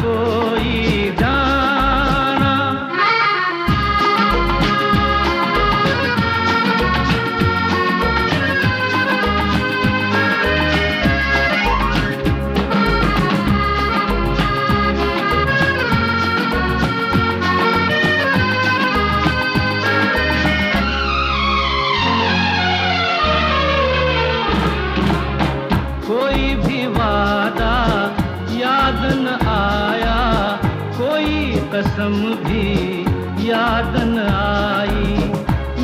कोई याद न आई,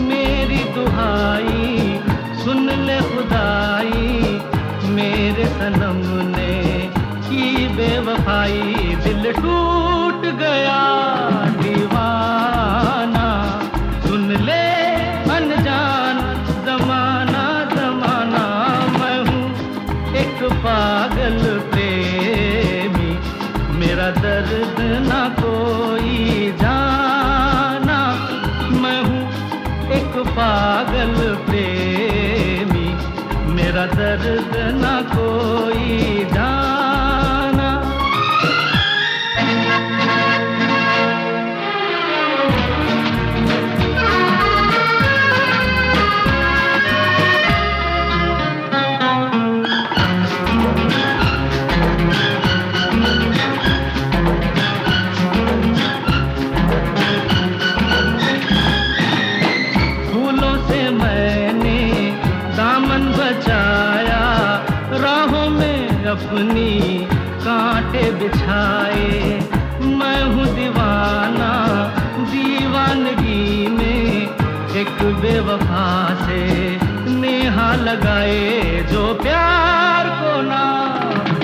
मेरी दुहाई, सुन ले खुदाई, मेरे सनम ने की बेवफाई, दिल टूट गया दीवाना। सुन ले अनजान, जमाना जमाना, मैं हूँ एक पागल एक पागल प्रेमी मेरा दर्द ना कोई अपनी कांटे बिछाए। मैं हूँ दीवाना दीवानगी में एक बेवफा से नेहा लगाए जो प्यार को ना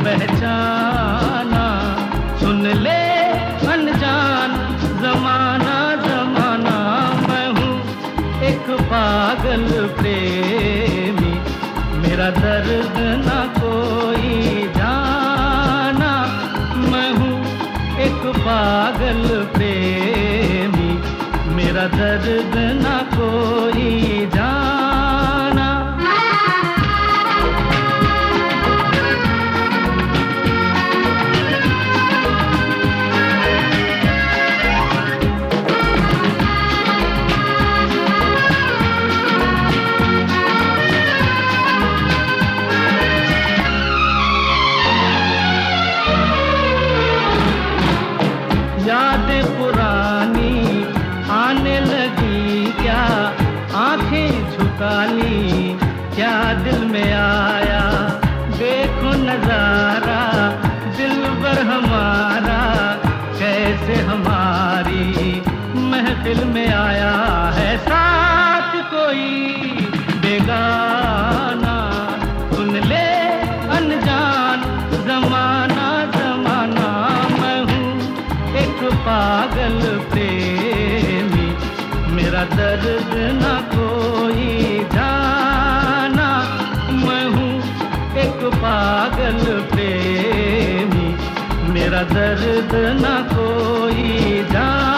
पहचाना। सुन ले अनजान, जमाना जमाना, मैं हूँ एक पागल प्रेमी। मेरा दर्द ना कोई दर्द ना कोई जाना। नज़ारा, दिल पर हमारा, कैसे हमारी महफिल में आया है साथ कोई बेगाना? सुन ले अनजान, जमाना जमाना, मैं हूँ एक पागल प्रेमी। मेरा दर्द ना कोई एक पागल प्रेमी मेरा दर्द ना कोई जाना।